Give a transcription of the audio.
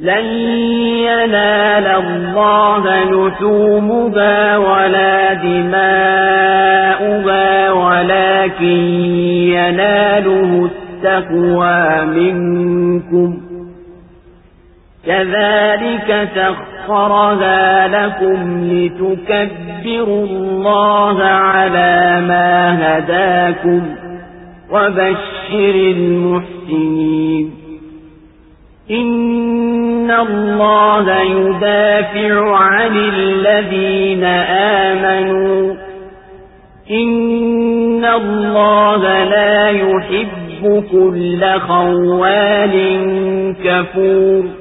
لن ينال الله نحومها ولا دماؤها ولكن يناله التقوى منكم. كذلك سخرها لكم لتكبروا الله على ما هداكم وبشر المحسنين. الله يدافع عن الذين آمنوا إن الله لا يحب كل خوال كفور